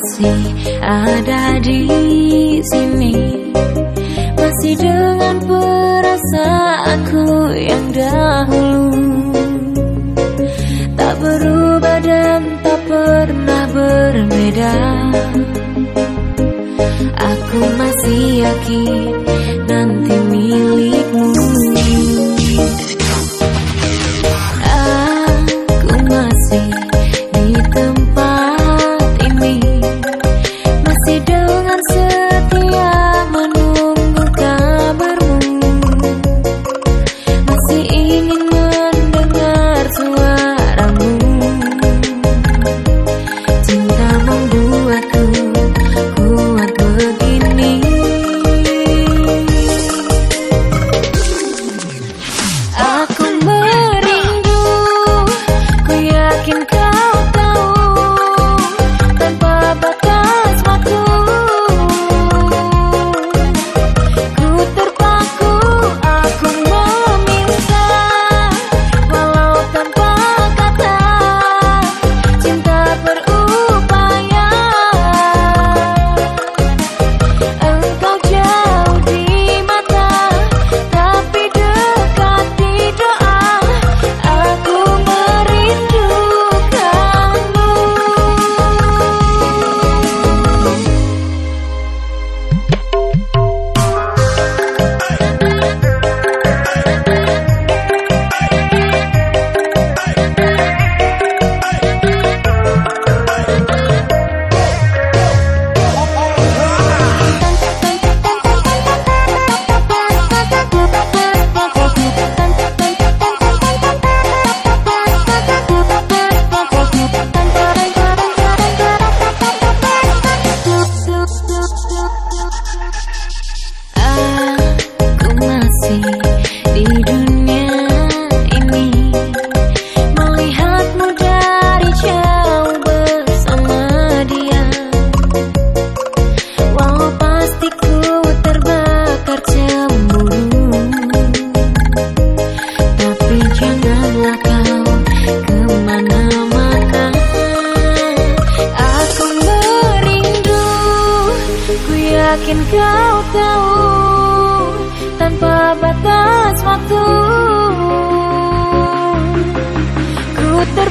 Masih ada di sini. Masih dengan perasaanku yang dahulu. Tak berubah dan tak pernah berbeda. Aku masih yakin nanti milikmu Dengan setia yakin kau tahu tanpa batas waktu ku ter